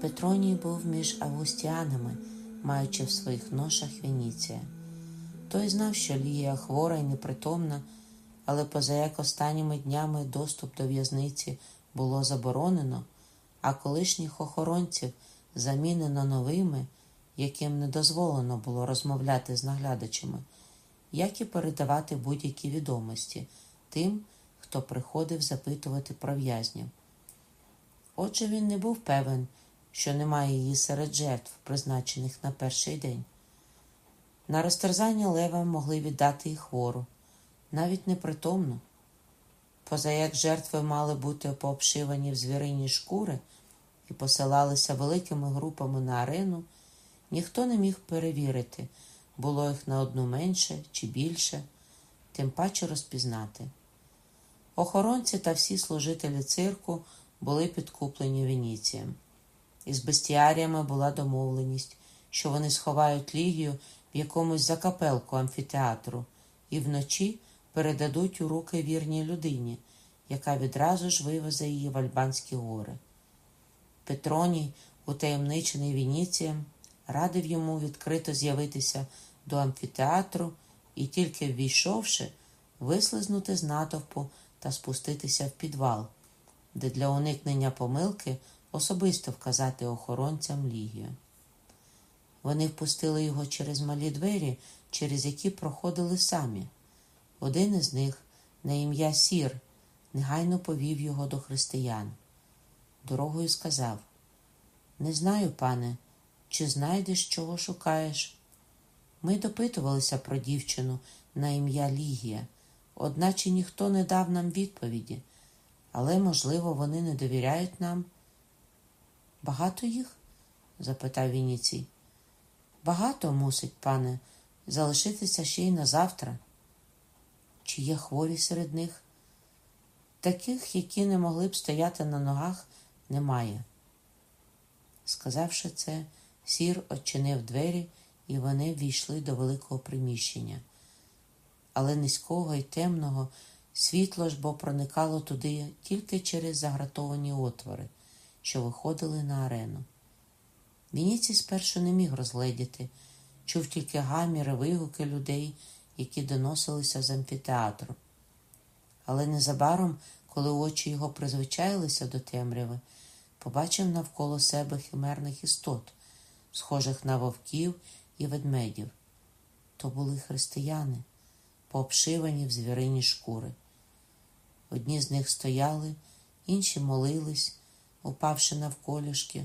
Петроній був між августіанами, маючи в своїх ношах Веніція. Той знав, що Лігія хвора і непритомна, але позаяк останніми днями доступ до в'язниці було заборонено, а колишніх охоронців замінено новими, яким не дозволено було розмовляти з наглядачами, як і передавати будь-які відомості тим, хто приходив запитувати про в'язнів. Отже, він не був певен, що немає її серед жертв, призначених на перший день. На розтерзання левам могли віддати і хвору, навіть непритомну. Позаяк жертви мали бути пообшивані в звірині шкури і посилалися великими групами на арену, ніхто не міг перевірити, було їх на одну менше чи більше, тим паче розпізнати. Охоронці та всі служителі цирку були підкуплені Веніцієм. Із бестіаріями була домовленість, що вони сховають лігію в якомусь закапелку амфітеатру і вночі передадуть у руки вірній людині, яка відразу ж вивезе її в Альбанські гори. Петроній, утаємничений Веніцієм, радив йому відкрито з'явитися до амфітеатру і, тільки ввійшовши, вислизнути з натовпу та спуститися в підвал, де для уникнення помилки особисто вказати охоронцям лігію. Вони впустили його через малі двері, через які проходили самі. Один із них, на ім'я Сір, негайно повів його до християн. Дорогою сказав: Не знаю, пане, чи знайдеш, чого шукаєш. Ми допитувалися про дівчину на ім'я Лігія, одначе ніхто не дав нам відповіді, але, можливо, вони не довіряють нам. Багато їх? запитав Вініцій. Багато мусить, пане, залишитися ще й на завтра. Чи є хворі серед них? Таких, які не могли б стояти на ногах, немає. Сказавши це, сір очинив двері, і вони ввійшли до великого приміщення. Але низького і темного світло ж бо проникало туди тільки через загратовані отвори, що виходили на арену. Вініцій спершу не міг розгледіти, чув тільки гаміри, вигуки людей, які доносилися з амфітеатру. Але незабаром, коли очі його призвичаїлися до темряви, побачив навколо себе химерних істот, схожих на вовків і ведмедів. То були християни, пообшивані в звірині шкури. Одні з них стояли, інші молились, упавши навколішки.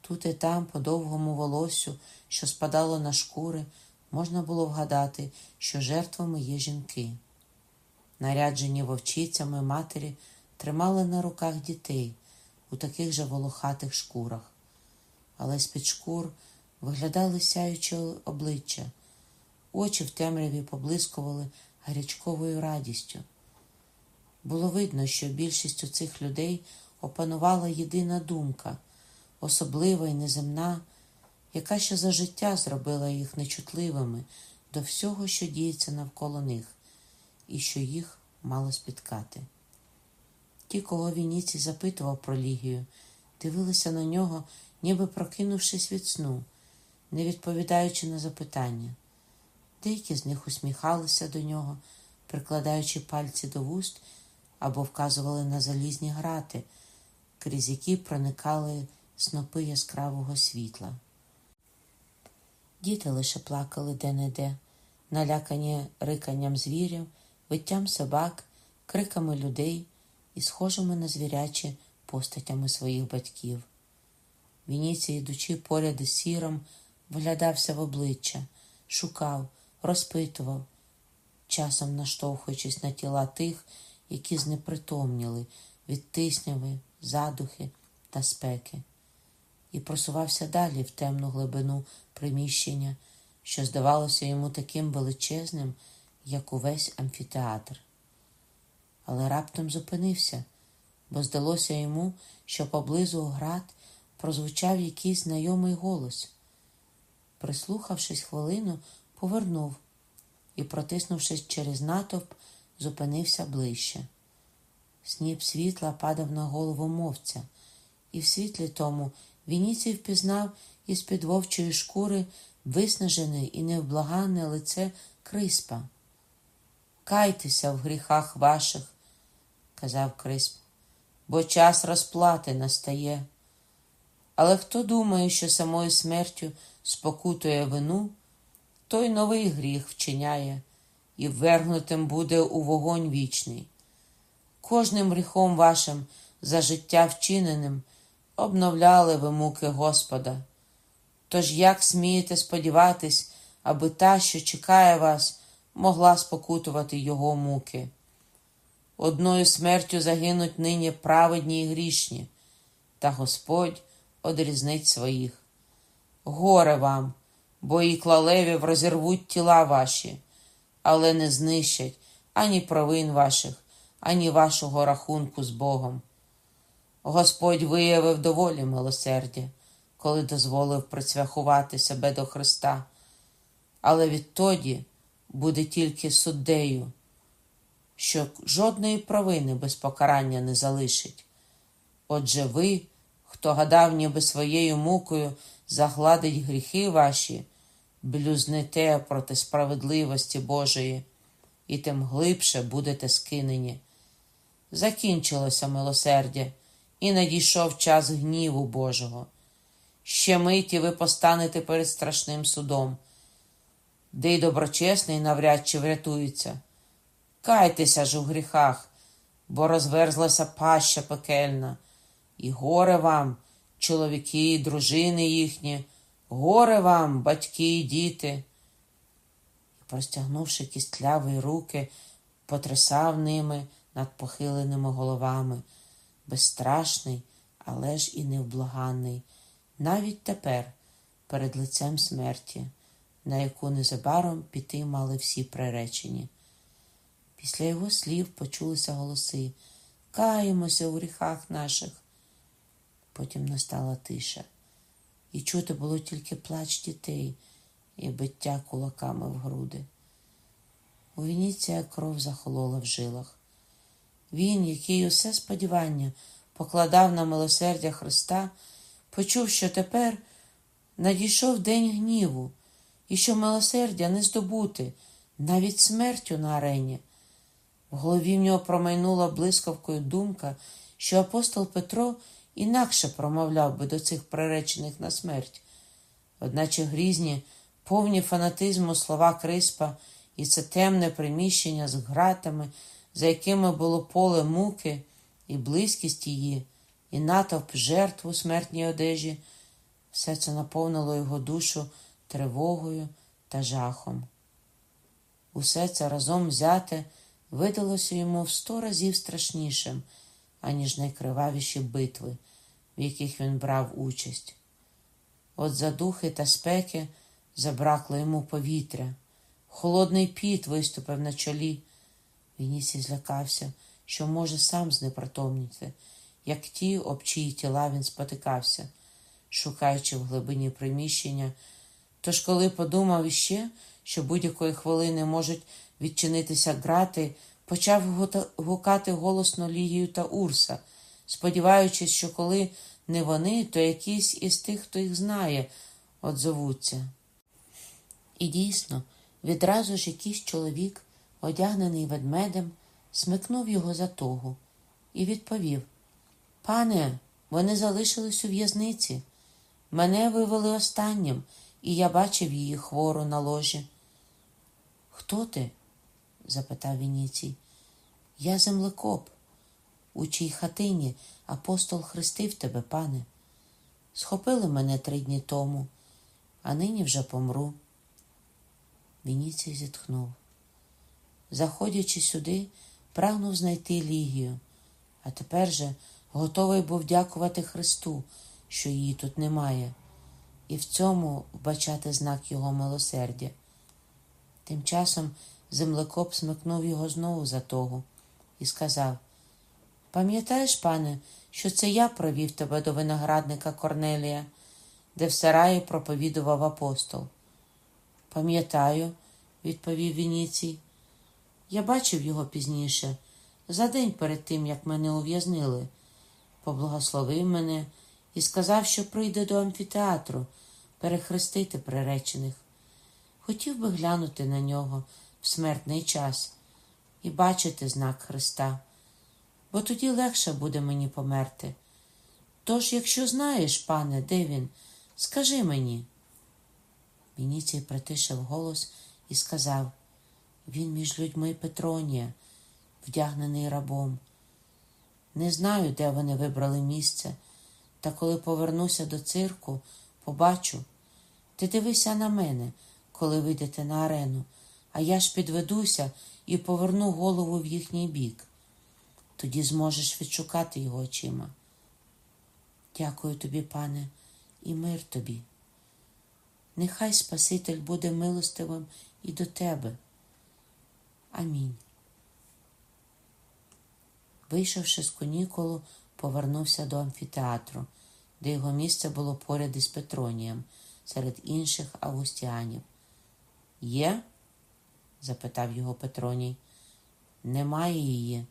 Тут і там, по довгому волосю, що спадало на шкури, можна було вгадати, що жертвами є жінки. Наряджені вовчицями матері тримали на руках дітей у таких же волохатих шкурах, але з-під шкур виглядали сяючі обличчя, очі в темряві поблискували гарячковою радістю. Було видно, що більшістю цих людей опанувала єдина думка особлива і неземна, яка ще за життя зробила їх нечутливими до всього, що діється навколо них, і що їх мало спіткати. Ті, кого Вініцій запитував про Лігію, дивилися на нього, ніби прокинувшись від сну, не відповідаючи на запитання. Деякі з них усміхалися до нього, прикладаючи пальці до вуст або вказували на залізні грати, крізь які проникали снопи яскравого світла. Діти лише плакали де-не-де, налякані риканням звірів, виттям собак, криками людей і схожими на звірячі постатями своїх батьків. Вініцій, йдучи поряд із сіром, вглядався в обличчя, шукав, розпитував, часом наштовхуючись на тіла тих, які знепритомніли від тисняви, задухи та спеки і просувався далі в темну глибину приміщення, що здавалося йому таким величезним, як увесь амфітеатр. Але раптом зупинився, бо здалося йому, що поблизу град прозвучав якийсь знайомий голос. Прислухавшись хвилину, повернув і, протиснувшись через натовп, зупинився ближче. Сніп світла падав на голову мовця, і в світлі тому Вініцій впізнав із під вовчої шкури виснажене і невблаганне лице Криспа. Кайтеся в гріхах ваших, казав Крисп, бо час розплати настає. Але хто думає, що самою смертю спокутує вину, той новий гріх вчиняє і ввергнутим буде у вогонь вічний. Кожним гріхом вашим за життя вчиненим обновляли ви муки Господа. Тож як смієте сподіватись, аби та, що чекає вас, могла спокутувати його муки? Одною смертю загинуть нині праведні і грішні, та Господь одрізнить своїх. Горе вам, бо і клалевів розірвуть тіла ваші, але не знищать ані провин ваших, ані вашого рахунку з Богом. Господь виявив доволі милосердя, коли дозволив прицвяхувати себе до Христа, але відтоді буде тільки суддею, що жодної провини без покарання не залишить. Отже ви, хто гадав, ніби своєю мукою загладить гріхи ваші, блюзнете проти справедливості Божої, і тим глибше будете скинені. Закінчилося милосердя, і надійшов час гніву Божого. Ще миті ви постанете перед страшним судом, де й доброчесний навряд чи врятується. Кайтеся ж у гріхах, бо розверзлася паща пекельна, і горе вам, чоловіки, і дружини їхні, горе вам, батьки і діти. І, простягнувши кістляві руки, потрясав ними над похиленими головами, безстрашний, але ж і невблаганний, навіть тепер, перед лицем смерті, на яку незабаром піти мали всі приречені. Після його слів почулися голоси Каємося у гріхах наших. Потім настала тиша, і чути було тільки плач дітей і биття кулаками в груди. У Вініція кров захолола в жилах. Він, який усе сподівання покладав на милосердя Христа, почув, що тепер надійшов день гніву, і що милосердя не здобути, навіть смертю на арені. В голові в нього промайнула блискавкою думка, що апостол Петро інакше промовляв би до цих приречених на смерть. Одначе грізні, повні фанатизму слова Криспа і це темне приміщення з гратами, за якими було поле муки, і близькість її, і натовп жертв у смертній одежі, все це наповнило його душу тривогою та жахом. Усе це разом взяте видалося йому в сто разів страшнішим, аніж найкривавіші битви, в яких він брав участь. От задухи та спеки забракло йому повітря, холодний піт виступив на чолі. Вінісі злякався, що може сам знепритомніти, як ті, об чиї тіла він спотикався, шукаючи в глибині приміщення. Тож, коли подумав іще, що будь-якої хвилини можуть відчинитися грати, почав гукати голосно Лігію та Урса, сподіваючись, що коли не вони, то якийсь із тих, хто їх знає, отзовуться. І дійсно, відразу ж якийсь чоловік, одягнений ведмедем, смикнув його за тогу і відповів: Пане, вони залишились у в'язниці. Мене вивели останнім, і я бачив її хвору на ложі. Хто ти? запитав Вініцій. Я землекоп, у чій хатині апостол хрестив тебе, пане. Схопили мене три дні тому, а нині вже помру. Вініцій зітхнув. Заходячи сюди, прагнув знайти Лігію, а тепер же готовий був дякувати Христу, що її тут немає, і в цьому вбачати знак Його милосердя. Тим часом землекоп смикнув його знову за того і сказав: Пам'ятаєш, пане, що це я провів тебе до виноградника Корнелія, де в сараї проповідував апостол? Пам'ятаю, відповів Вініцій. Я бачив його пізніше, за день перед тим, як мене ув'язнили, поблагословив мене і сказав, що прийде до амфітеатру перехрестити приречених. Хотів би глянути на нього в смертний час і бачити знак Христа, бо тоді легше буде мені померти. Тож, якщо знаєш, пане, де він, скажи мені. Вініцій притишив голос і сказав він між людьми Петронія, вдягнений рабом. Не знаю, де вони вибрали місце, та коли повернуся до цирку, побачу. Ти дивися на мене, коли вийдете на арену, а я ж підведуся і поверну голову в їхній бік. Тоді зможеш відшукати його очима. Дякую тобі, пане, і мир тобі. Нехай Спаситель буде милостивим і до тебе. Амінь. Вийшовши з конікулу, повернувся до амфітеатру, де його місце було поряд із Петронієм, серед інших августіанів. Є? запитав його Петроній. Немає її,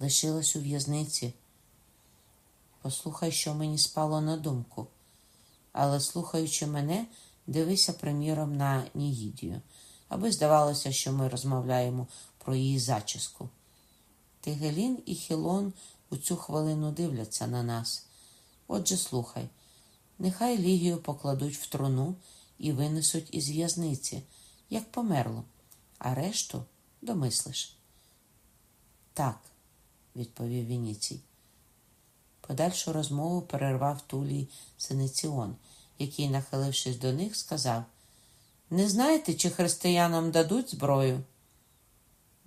лишилась у в'язниці. Послухай, що мені спало на думку, але, слухаючи мене, дивися приміром на Нігідію, аби здавалося, що ми розмовляємо про її зачіску. Тигелін і Хілон у цю хвилину дивляться на нас. Отже, слухай, нехай Лігію покладуть в труну і винесуть із в'язниці, як померло, а решту домислиш. Так, відповів Вініцій. Подальшу розмову перервав Тулій Сенеціон, який, нахилившись до них, сказав Не знаєте, чи християнам дадуть зброю?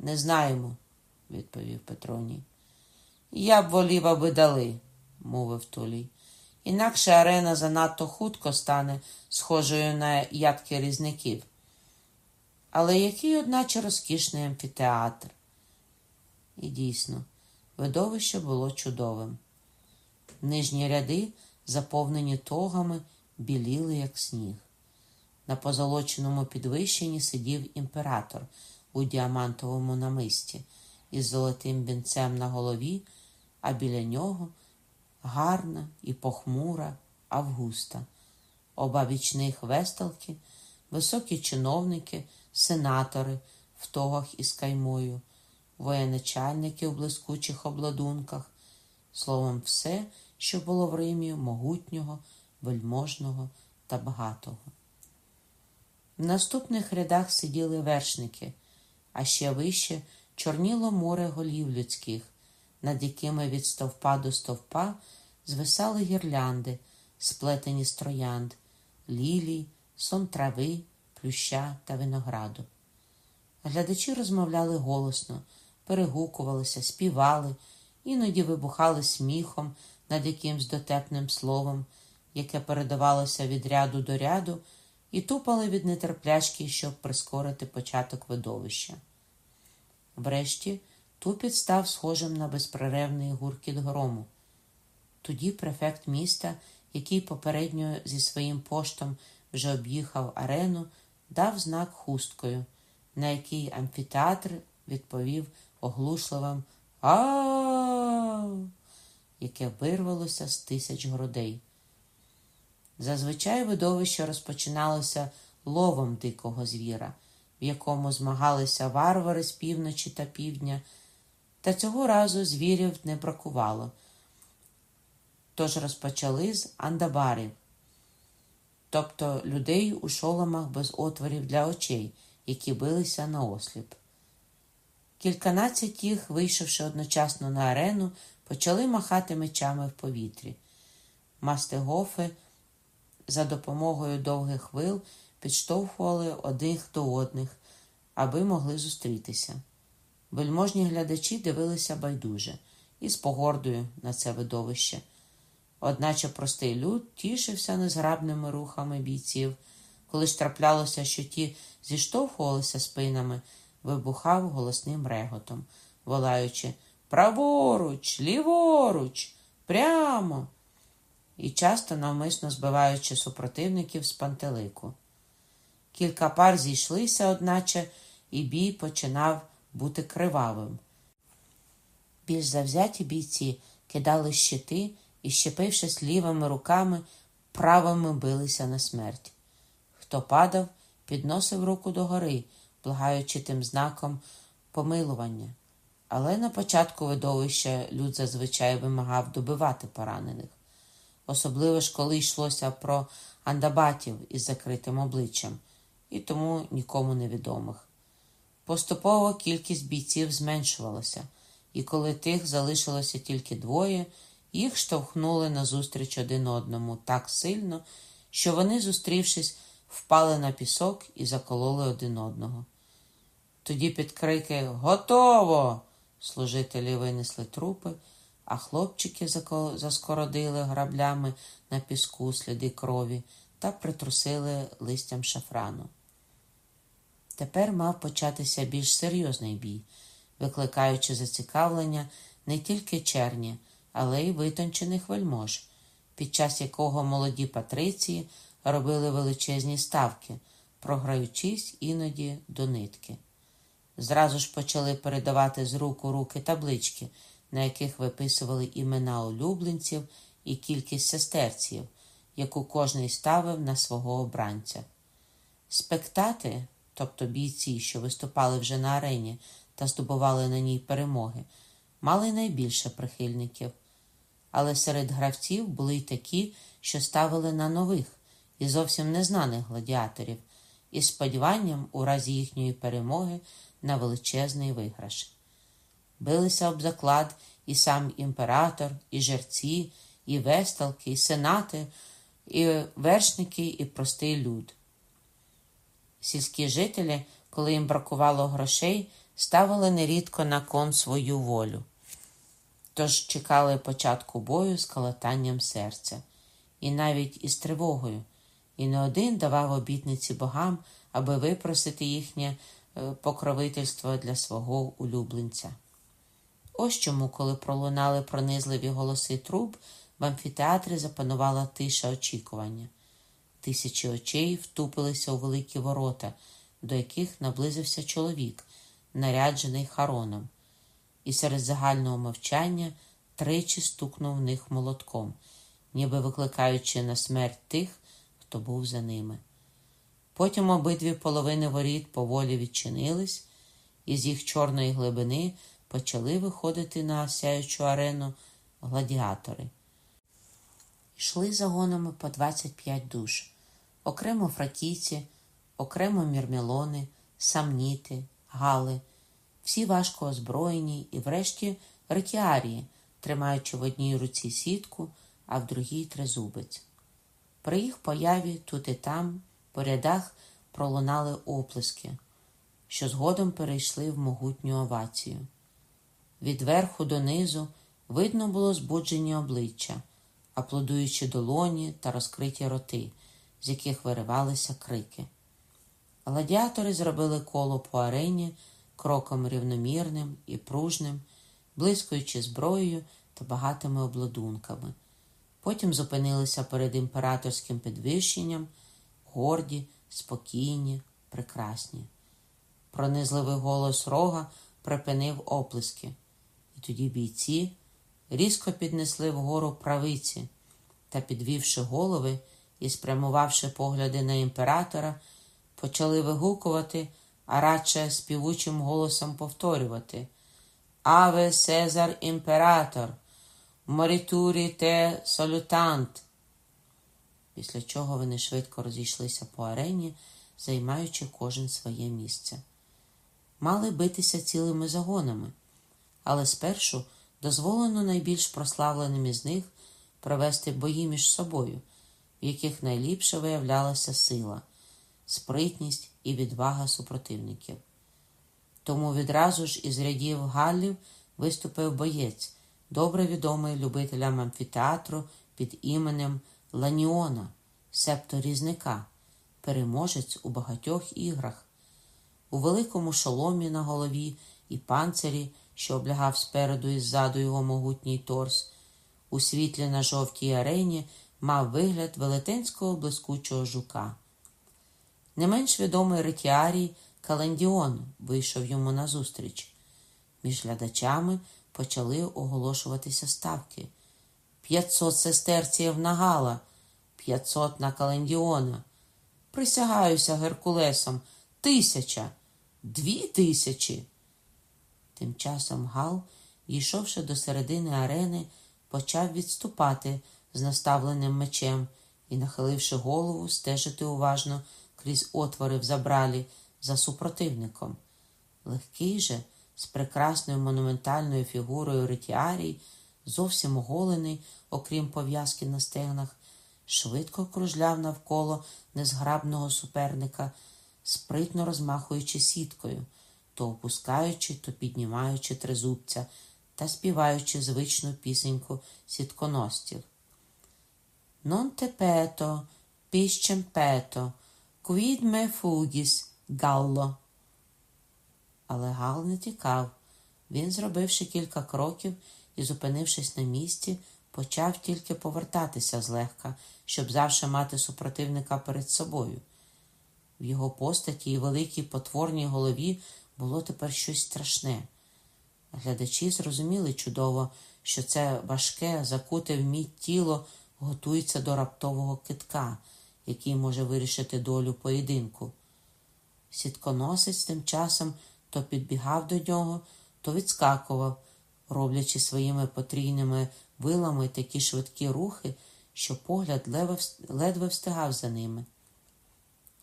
Не знаємо, відповів Петроній. Я б волів, аби дали, мовив Тулій. Інакше арена занадто хутко стане схожою на ядки різників. Але який, одначе, розкішний амфітеатр. І дійсно, видовище було чудовим. Нижні ряди, заповнені тогами, біліли, як сніг. На позолоченому підвищенні сидів імператор у діамантовому намисті із золотим вінцем на голові, а біля нього гарна і похмура Августа, оба вічних весталки, високі чиновники, сенатори в тогах із каймою, воєначальники у блискучих обладунках, словом, все, що було в Римі могутнього, вельможного та багатого. В наступних рядах сиділи вершники, а ще вище чорніло море голів людських, над якими від стовпа до стовпа звисали гірлянди, сплетені з троянд, лілій, сон трави, плюща та винограду. Глядачі розмовляли голосно, перегукувалися, співали, іноді вибухали сміхом над якимсь дотепним словом, яке передавалося від ряду до ряду, і тупали від нетерплячки, щоб прискорити початок видовища. Врешті тупіт став схожим на безперервний гуркіт грому. Тоді префект міста, який попередньо зі своїм поштом вже об'їхав арену, дав знак хусткою, на який амфітеатр відповів оглушливим а яке вирвалося з тисяч грудей. Зазвичай видовище розпочиналося ловом дикого звіра, в якому змагалися варвари з півночі та півдня, та цього разу звірів не бракувало. Тож розпочали з андабарів, тобто людей у шоломах без отворів для очей, які билися на осліп. Кільканадцять їх, вийшовши одночасно на арену, почали махати мечами в повітрі. Мастегофи за допомогою довгих хвил підштовхували одних до одних, аби могли зустрітися. Вельможні глядачі дивилися байдуже і з погордою на це видовище. Одначе простий люд тішився незграбними рухами бійців, коли ж траплялося, що ті зіштовхувалися спинами, вибухав голосним реготом, волаючи праворуч, ліворуч, прямо і часто навмисно збиваючи супротивників з пантелику. Кілька пар зійшлися, одначе, і бій починав бути кривавим. Більш завзяті бійці кидали щити і, щепившись лівими руками, правими билися на смерть. Хто падав, підносив руку догори, благаючи тим знаком помилування. Але на початку видовища люд зазвичай вимагав добивати поранених, особливо ж коли йшлося про андабатів із закритим обличчям, і тому нікому невідомих. Поступово кількість бійців зменшувалася, і коли тих залишилося тільки двоє, їх штовхнули назустріч один одному так сильно, що вони, зустрівшись, впали на пісок і закололи один одного. Тоді під крики Готово! служителі винесли трупи, а хлопчики заскородили граблями на піску сліди крові та притрусили листям шафрану. Тепер мав початися більш серйозний бій, викликаючи зацікавлення не тільки черні, але й витончених вельмож, під час якого молоді патриції робили величезні ставки, програючись іноді до нитки. Зразу ж почали передавати з рук у руки таблички, на яких виписували імена улюбленців і кількість сестерців, яку кожний ставив на свого обранця. Спектати, тобто бійці, що виступали вже на арені та здобували на ній перемоги, мали найбільше прихильників. Але серед гравців були й такі, що ставили на нових і зовсім незнаних гладіаторів, із сподіванням у разі їхньої перемоги на величезний виграш. Билися об заклад і сам імператор, і жерці, і весталки, і сенати, і вершники, і простий люд. Сільські жителі, коли їм бракувало грошей, ставили нерідко на кон свою волю. Тож чекали початку бою з калатанням серця, і навіть із тривогою, і не один давав обітниці богам, аби випросити їхнє Е, покровительство для свого улюбленця. Ось чому, коли пролунали пронизливі голоси труб, в амфітеатрі запанувала тиша очікування. Тисячі очей втупилися у великі ворота, до яких наблизився чоловік, наряджений хароном, і серед загального мовчання тричі стукнув в них молотком, ніби викликаючи на смерть тих, хто був за ними. Потім обидві половини воріт поволі відчинились, і з їх чорної глибини почали виходити на сяючу арену гладіатори. Йшли загонами по 25 душ, окремо фракійці, окремо мірмелони, самніти, гали, всі важко озброєні і, врешті, ретіарії, тримаючи в одній руці сітку, а в другій тризубець. При їх появі тут і там по рядах пролунали оплески, що згодом перейшли в могутню овацію. Від верху до низу видно було збуджені обличчя, аплодуючи долоні та розкриті роти, з яких виривалися крики. Гладіатори зробили коло по арені кроком рівномірним і пружним, блискуючи зброєю та багатими обладунками. Потім зупинилися перед імператорським підвищенням горді, спокійні, прекрасні. Пронизливий голос рога припинив оплески, тоді бійці різко піднесли вгору правиці та, підвівши голови і спрямувавши погляди на імператора, почали вигукувати, а радше співучим голосом повторювати. Аве Сезар імператор, морітурі те салютант! Після чого вони швидко розійшлися по арені, займаючи кожен своє місце. Мали битися цілими загонами, але спершу дозволено найбільш прославленим із них провести бої між собою, в яких найліпше виявлялася сила, спритність і відвага супротивників. Тому відразу ж із рядів Галлів виступив боєць, добре відомий любителям амфітеатру під іменем Ланіона, септо різника, переможець у багатьох іграх, у великому шоломі на голові і панцирі, що облягав спереду і ззаду його могутній торс, у світлі на жовтій арені мав вигляд велетенського блискучого жука. Не менш відомий ретіарій Календіон вийшов йому назустріч. Між глядачами почали оголошуватися ставки. п'ятсот сестерціїв на Гала, п'ятсот на Календіона. Присягаюся Геркулесом, тисяча, дві тисячі. Тим часом Гал, дійшовши до середини арени, почав відступати з наставленим мечем і, нахиливши голову, стежити уважно крізь отвори в забралі за супротивником. Легкий же, з прекрасною монументальною фігурою ретіарій, зовсім оголений, окрім пов'язки на стегнах, швидко кружляв навколо незграбного суперника, спритно розмахуючи сіткою, то опускаючи, то піднімаючи тризубця та співаючи звичну пісеньку сітконостів. Non te piscem peto, quid me fugis, Галло. Але Гал не тікав. Він, зробивши кілька кроків і, зупинившись на місці, почав тільки повертатися злегка, щоб завше мати супротивника перед собою. В його постаті і великій потворній голові було тепер щось страшне. Глядачі зрозуміли чудово, що це важке, закуте в мідь тіло готується до раптового китка, який може вирішити долю поєдинку. Сітконосець тим часом то підбігав до нього, то відскакував, роблячи своїми потрійними вилами такі швидкі рухи, що погляд ледве встигав за ними.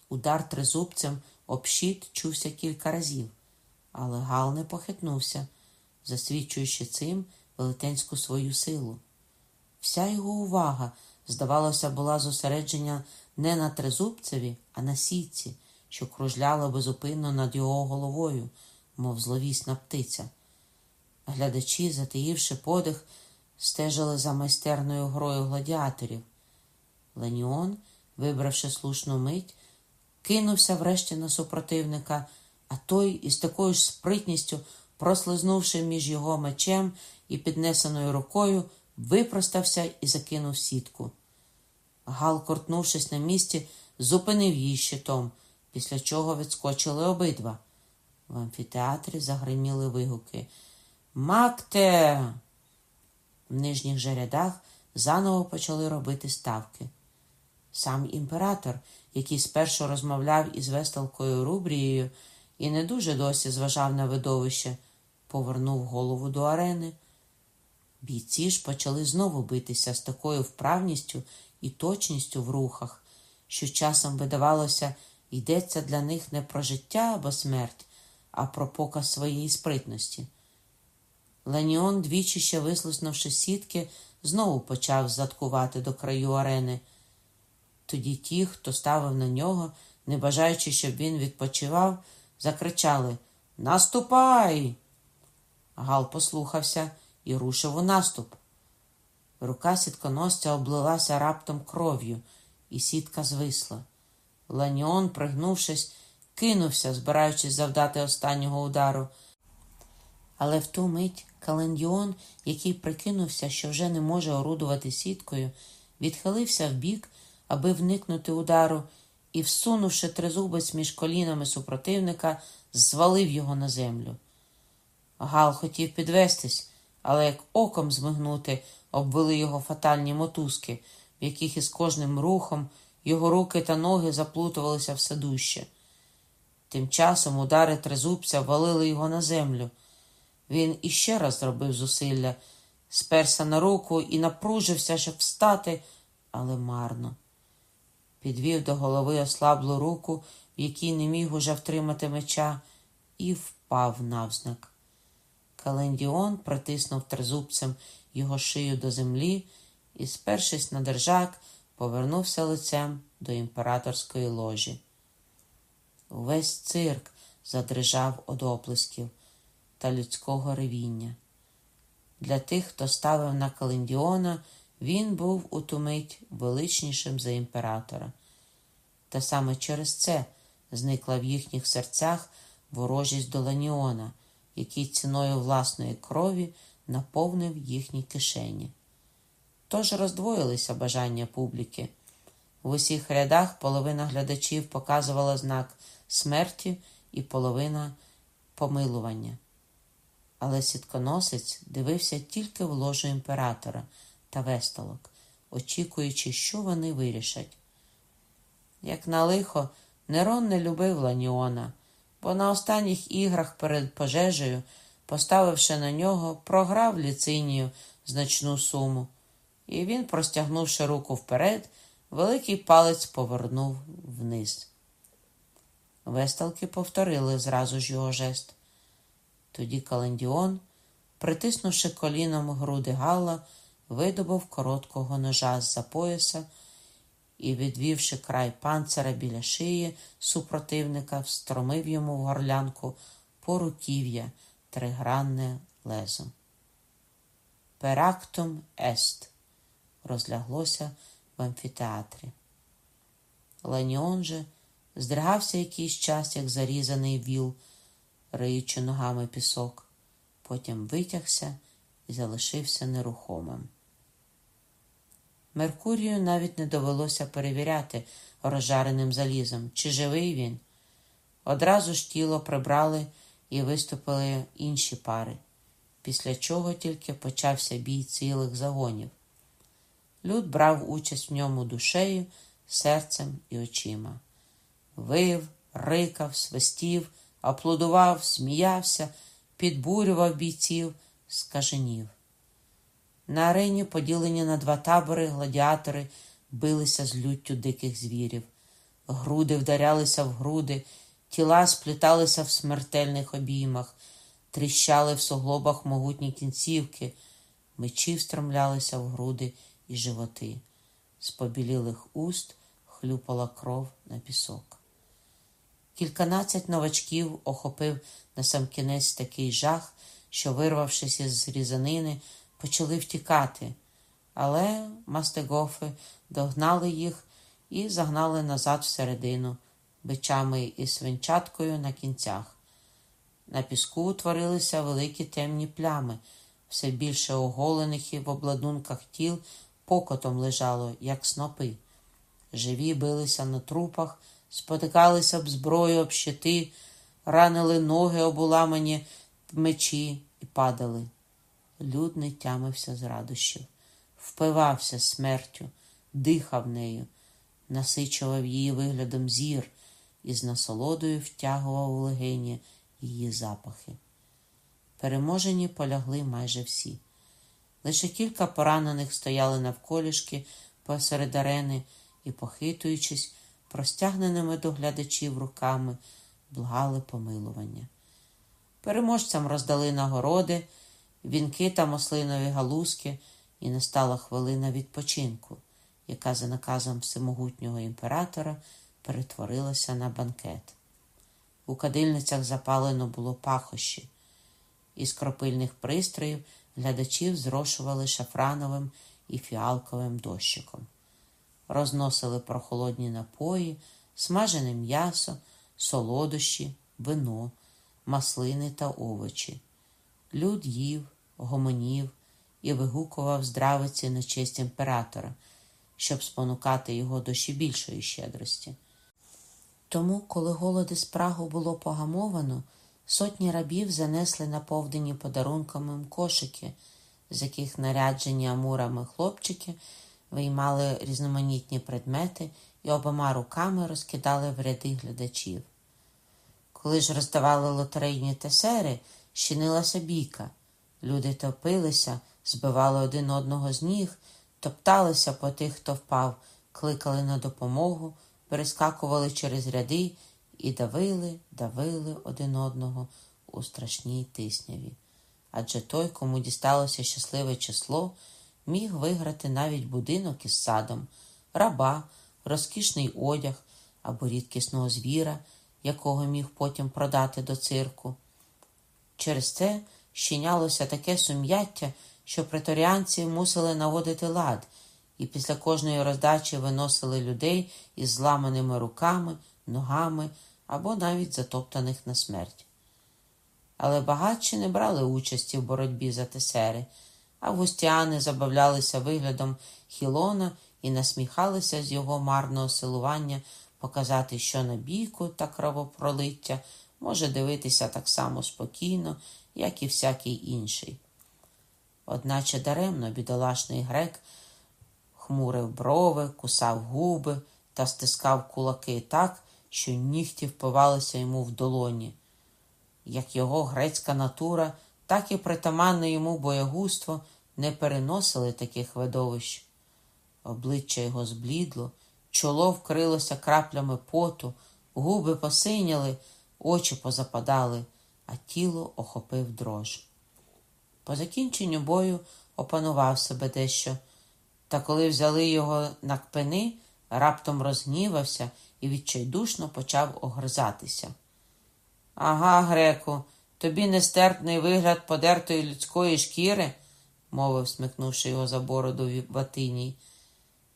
Удар тризубцем об щит чувся кілька разів, але Гал не похитнувся, засвідчуючи цим велетенську свою силу. Вся його увага, здавалося, була зосереджена не на тризубцеві, а на сітці, що кружляла безупинно над його головою, мов зловісна птиця. Глядачі, затаївши подих, стежили за майстерною грою гладіаторів. Леніон, вибравши слушну мить, кинувся врешті на супротивника, а той із такою ж спритністю, прослизнувши між його мечем і піднесеною рукою, випростався і закинув сітку. Гал, кортнувшись на місці, зупинив її щитом, після чого відскочили обидва. В амфітеатрі загриміли вигуки. Макте! В нижніх же рядах заново почали робити ставки. Сам імператор, який спершу розмовляв із весталкою Рубрією і не дуже досі зважав на видовище, повернув голову до арени. Бійці ж почали знову битися з такою вправністю і точністю в рухах, що часом, видавалося, йдеться для них не про життя або смерть, а про показ своєї спритності. Леніон, двічі ще вислиснувши сітки, знову почав заткувати до краю арени. Тоді ті, хто ставив на нього, не бажаючи, щоб він відпочивав, закричали Наступай! Гал послухався і рушив у наступ. Рука сітконосця облилася раптом кров'ю, і сітка звисла. Ланіон, пригнувшись, кинувся, збираючись завдати останнього удару. Але в ту мить Календіон, який прикинувся, що вже не може орудувати сіткою, відхилився вбік, аби вникнути удару, і, всунувши тризубець між колінами супротивника, звалив його на землю. Гал хотів підвестись, але як оком змигнути, обвели його фатальні мотузки, в яких із кожним рухом його руки та ноги заплутувалися все дужче. Тим часом удари тризубця валили його на землю. Він іще раз зробив зусилля, сперся на руку і напружився, щоб встати, але марно. Підвів до голови ослаблу руку, в якій не міг уже втримати меча, і впав навзнак. Календіон притиснув тризубцем його шию до землі і, спершись на держак, повернувся лицем до імператорської ложі. Увесь цирк задрижав од оплесків та людського ревіння. Для тих, хто ставив на Календіона, він був у ту мить величнішим за імператора. Та саме через це зникла в їхніх серцях ворожість до Ланіона, який ціною власної крові наповнив їхні кишені. Тож роздвоїлися бажання публіки. В усіх рядах половина глядачів показувала знак смерті і половина помилування. Але сітконосець дивився тільки в ложу імператора, та весталок, очікуючи, що вони вирішать. Як на лихо, Нерон не любив Ланіона, бо на останніх іграх перед пожежею, поставивши на нього, програв ліцинію значну суму, і він, простягнувши руку вперед, великий палець повернув вниз. Весталки повторили зразу ж його жест. Тоді Календіон, притиснувши коліном груди Галла, видобув короткого ножа з за пояса і, відвівши край панцира біля шиї супротивника, встромив йому в горлянку поруків'я тригранне лезо. Перактум ест розляглося в амфітеатрі. Ланіон же здригався якийсь час, як зарізаний віл, риючи ногами пісок, потім витягся і залишився нерухомим. Меркурію навіть не довелося перевіряти розжареним залізом, чи живий він. Одразу ж тіло прибрали і виступили інші пари, після чого тільки почався бій цілих загонів. Люд брав участь в ньому душею, серцем і очима. Вив, рикав, свистів, аплодував, сміявся, підбурював бійців, скаженів. На арені, поділені на два табори, гладіатори билися з люттю диких звірів. Груди вдарялися в груди, тіла спліталися в смертельних обіймах, тріщали в суглобах могутні кінцівки, мечі встромлялися в груди і животи. З побілілих уст хлюпала кров на пісок. Кільканадцять новачків охопив насамкінець такий жах, що, вирвавшись із різанини, почали втікати, але мастегофи догнали їх і загнали назад всередину, бичами і свинчаткою на кінцях. На піску утворилися великі темні плями, все більше оголених і в обладунках тіл покотом лежало, як снопи. Живі билися на трупах, спотикалися об зброю, об щити, ранили ноги об уламані мечі і падали. Люд не тямився з радощів, впивався смертю, дихав нею, насичував її виглядом зір і з насолодою втягував у легені її запахи. Переможені полягли майже всі. Лише кілька поранених стояли навколішки посеред арени і, похитуючись, простягненими до глядачів руками, благали помилування. Переможцям роздали нагороди вінки та маслинові галузки, і настала хвилина відпочинку, яка за наказом всемогутнього імператора перетворилася на банкет. У кадильницях запалено було пахощі, із кропильних пристроїв глядачів зрошували шафрановим і фіалковим дощиком, розносили прохолодні напої, смажене м'ясо, солодощі, вино, маслини та овочі. Люд їв, гомонів і вигукував здравиці на честь імператора, щоб спонукати його до ще більшої щедрості. Тому, коли голод і спрагу було погамовано, сотні рабів занесли наповнені подарунками кошики, з яких наряджені амурами хлопчики виймали різноманітні предмети і обома руками розкидали в ряди глядачів. Коли ж роздавали лотерейні тесери, щинилася бійка. Люди топилися, збивали один одного з ніг, топталися по тих, хто впав, кликали на допомогу, перескакували через ряди і давили, давили один одного у страшній тисняві. Адже той, кому дісталося щасливе число, міг виграти навіть будинок із садом, раба, розкішний одяг або рідкісного звіра, якого міг потім продати до цирку. Через це щинялося таке сум'яття, що преторіанці мусили наводити лад і після кожної роздачі виносили людей із зламаними руками, ногами або навіть затоптаних на смерть. Але багатші не брали участі в боротьбі за тесери, августіани забавлялися виглядом Хілона і насміхалися з його марного силування показати, що на бійку та кровопролиття може дивитися так само спокійно, як і всякий інший. Одначе даремно бідолашний грек хмурив брови, кусав губи та стискав кулаки так, що нігті впивалися йому в долоні. Як його грецька натура, так і притаманне йому боягузтво не переносили таких видовищ. Обличчя його зблідло, чоло вкрилося краплями поту, губи посиняли, очі позападали, а тіло охопив дрож. По закінченню бою опанував себе дещо, та коли взяли його на кпини, раптом розгнівався і відчайдушно почав огризатися. Ага, греку, тобі нестерпний вигляд подертої людської шкіри, мовив, смикнувши його за бороду Ватиній.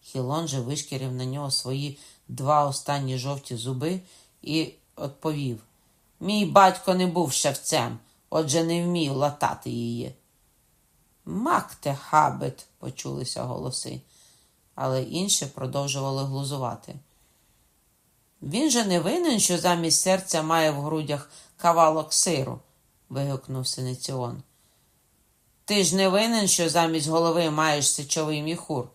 Хілон же вишкірив на нього свої два останні жовті зуби і відповів Мій батько не був шевцем, отже не вмів латати її. Макте, хабет, почулися голоси, але інші продовжували глузувати. Він же не винен, що замість серця має в грудях кавалок сиру, вигукнув Синиціон. Ти ж не винен, що замість голови маєш сечовий міхур,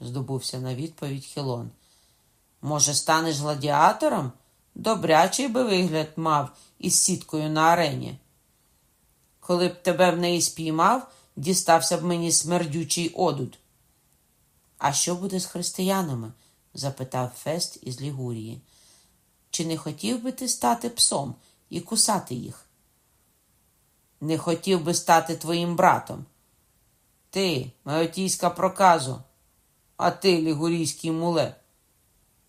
здобувся на відповідь Хілон. Може, станеш гладіатором? Добрячий би вигляд мав із сіткою на арені. Коли б тебе в неї спіймав, дістався б мені смердючий одуд. А що буде з християнами? запитав Фест із Лігурії. Чи не хотів би ти стати псом і кусати їх? Не хотів би стати твоїм братом. Ти, Меотійська проказу, а ти, лігурійський муле.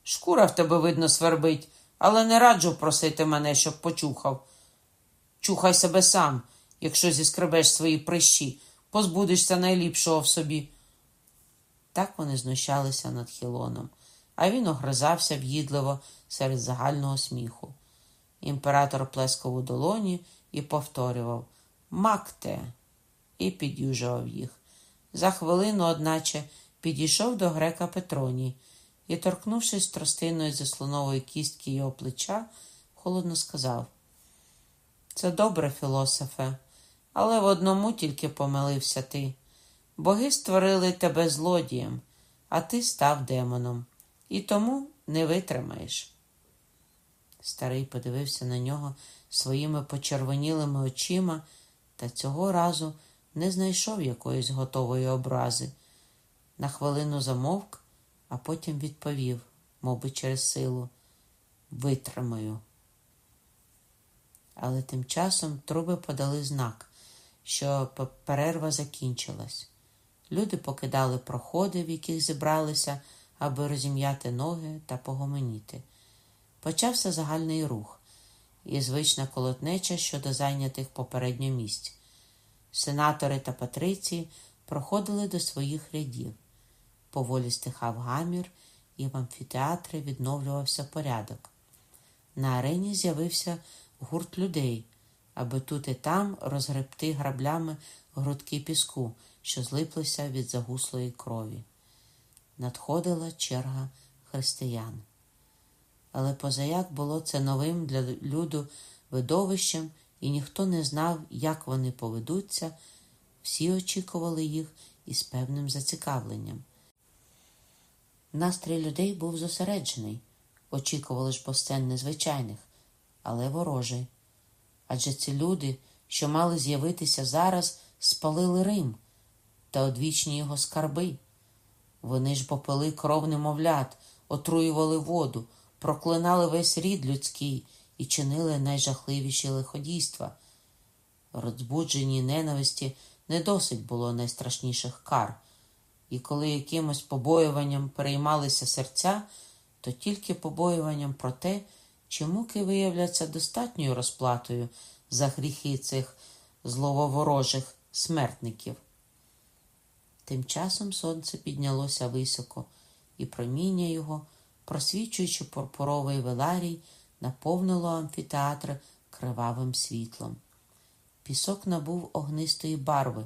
Шкура в тебе, видно, свербить, але не раджу просити мене, щоб почухав. Чухай себе сам, якщо зіскребеш свої прищі, позбудешся найліпшого в собі. Так вони знущалися над Хілоном, а він огризався в'їдливо серед загального сміху. Імператор плескав у долоні і повторював Макте, і під'южував їх. За хвилину, одначе, підійшов до грека Петроній і, торкнувшись тростиною зі слонової кістки його плеча, холодно сказав: Це добре, філософе, але в одному тільки помилився ти. Боги створили тебе злодієм, а ти став демоном, і тому не витримаєш. Старий подивився на нього своїми почервонілими очима та цього разу не знайшов якоїсь готової образи. На хвилину замовк, а потім відповів, мовби через силу, витримаю. Але тим часом труби подали знак, що перерва закінчилась. Люди покидали проходи, в яких зібралися, аби розім'яти ноги та погомоніти. Почався загальний рух і звична колотнеча щодо зайнятих попередньо місць. Сенатори та патриці проходили до своїх рядів. Поволі стихав гамір, і в амфітеатрі відновлювався порядок. На арені з'явився гурт людей, аби тут і там розгребти граблями грудки піску, що злиплися від загуслої крові. Надходила черга християн. Але позаяк було це новим для люду видовищем, і ніхто не знав, як вони поведуться, всі очікували їх із певним зацікавленням. Настрій людей був зосереджений, очікували ж по сцен незвичайних, але ворожий. Адже ці люди, що мали з'явитися зараз, спалили Рим та одвічні його скарби. Вони ж попили кров немовлят, отруювали воду, проклинали весь рід людський і чинили найжахливіші лиходійства. Розбудженій ненависті не досить було найстрашніших кар, і коли якимось побоюванням переймалися серця, то тільки побоюванням про те, чи муки виявляться достатньою розплатою за гріхи цих злововорожих смертників. Тим часом сонце піднялося високо, і проміння його, просвічуючи пурпуровий веларій, наповнило амфітеатр кривавим світлом. Пісок набув огнистої барви,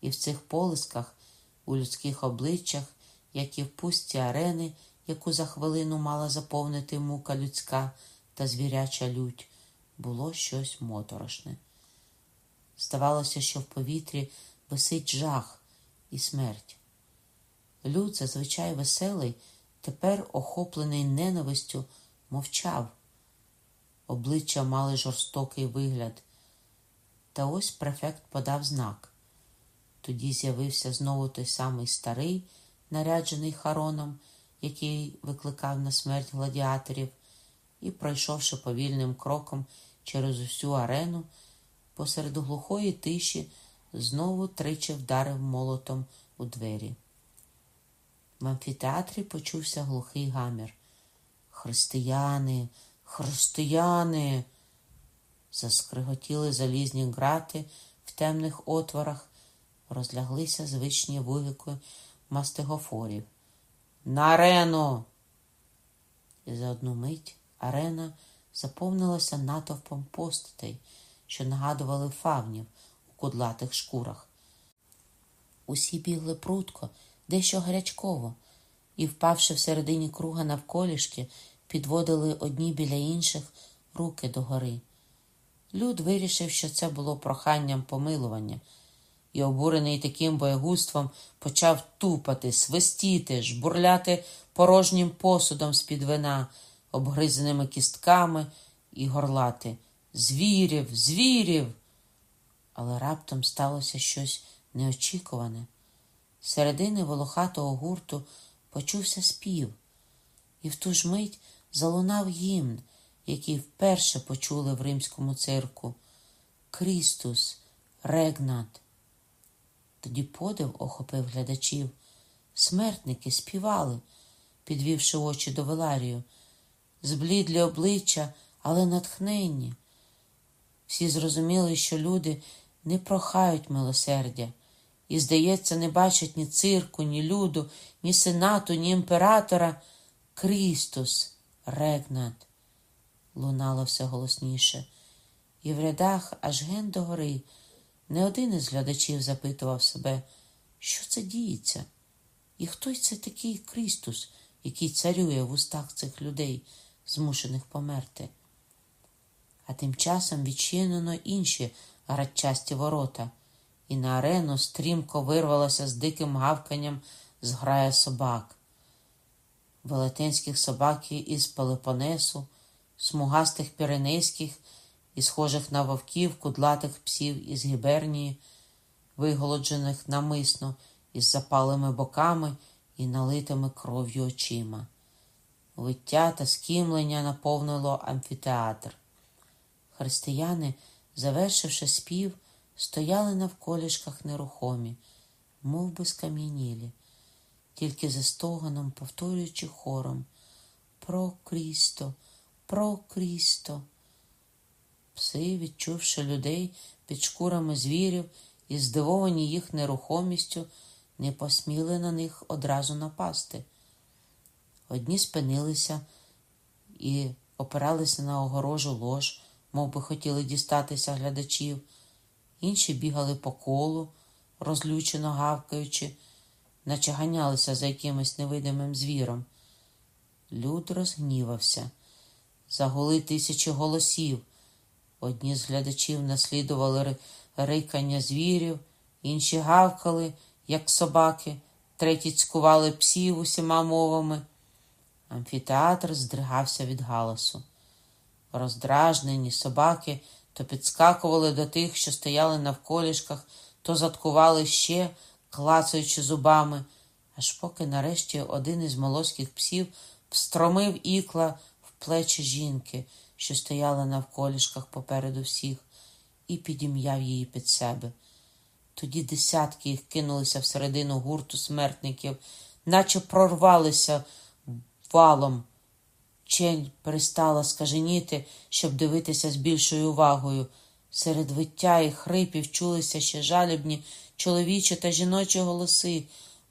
і в цих полисках, у людських обличчях, як і в пустці арени, яку за хвилину мала заповнити мука людська та звіряча лють, було щось моторошне. Здавалося, що в повітрі висить жах і смерть. Люд, зазвичай веселий, тепер, охоплений ненавистю, мовчав. Обличчя мали жорстокий вигляд. Та ось префект подав знак. Тоді з'явився знову той самий старий, наряджений хароном, який викликав на смерть гладіаторів, і, пройшовши повільним кроком через усю арену, посеред глухої тиші знову тричі вдарив молотом у двері. В амфітеатрі почувся глухий гамір. Християни, християни. Заскриготіли залізні грати в темних отворах, розляглися звичні вигуки мастигофорів. На арену! І за одну мить арена заповнилася натовпом постатей, що нагадували фавнів у кудлатих шкурах. Усі бігли прутко, дещо гарячково, і, впавши всередині круга навколішки, підводили одні біля інших руки догори. Люд вирішив, що це було проханням помилування, і, обурений таким боягузтвом, почав тупати, свистіти, жбурляти порожнім посудом з-під вина, обгризаними кістками і горлати Звірів, звірів. Але раптом сталося щось неочікуване. З середини волохатого гурту почувся спів, і в ту ж мить залунав гімн, який вперше почули в римському цирку Крістус, Регнат. Тоді подив охопив глядачів. Смертники співали, підвівши очі до Веларію, зблідлі обличчя, але натхненні. Всі зрозуміли, що люди не прохають милосердя і, здається, не бачать ні цирку, ні люду, ні сенату, ні імператора. Крістус, регнат, лунало все голосніше, і в рядах аж ген до гори не один із глядачів запитував себе, що це діється, і хто це такий Крістус, який царює в устах цих людей, змушених померти. А тим часом відчинено інші радчасті ворота і на арену стрімко вирвалася з диким гавканням зграя собак. Велетенських собаки із Пелепонесу, смугастих піренейських і схожих на вовків кудлатих псів із гібернії, виголоджених намисно із запалими боками і налитими кров'ю очима. Виття та скімлення наповнило амфітеатр. Християни, завершивши спів, стояли навколішках нерухомі, мов би скам'янілі, тільки за стоганом, повторюючи хором Про Крісто, про Крісто. Пси, відчувши людей під шкурами звірів і здивовані їх нерухомістю, не посміли на них одразу напасти. Одні спинилися і опиралися на огорожу лож, мов би хотіли дістатися глядачів інші бігали по колу, розлючено гавкаючи, наче ганялися за якимось невидимим звіром. Люд розгнівався, загули тисячі голосів. Одні з глядачів наслідували рикання звірів, інші гавкали, як собаки, треті цькували псів усіма мовами. Амфітеатр здригався від галасу. Роздражнені собаки то підскакували до тих, що стояли навколішках, то заткували ще, клацаючи зубами, аж поки нарешті один із молоських псів встромив ікла в плечі жінки, що стояла навколішках попереду всіх, і підім'яв її під себе. Тоді десятки їх кинулися всередину гурту смертників, наче прорвалися валом. Чель перестала скаженіти, щоб дивитися з більшою увагою. Серед виття і хрипів чулися ще жалібні чоловічі та жіночі голоси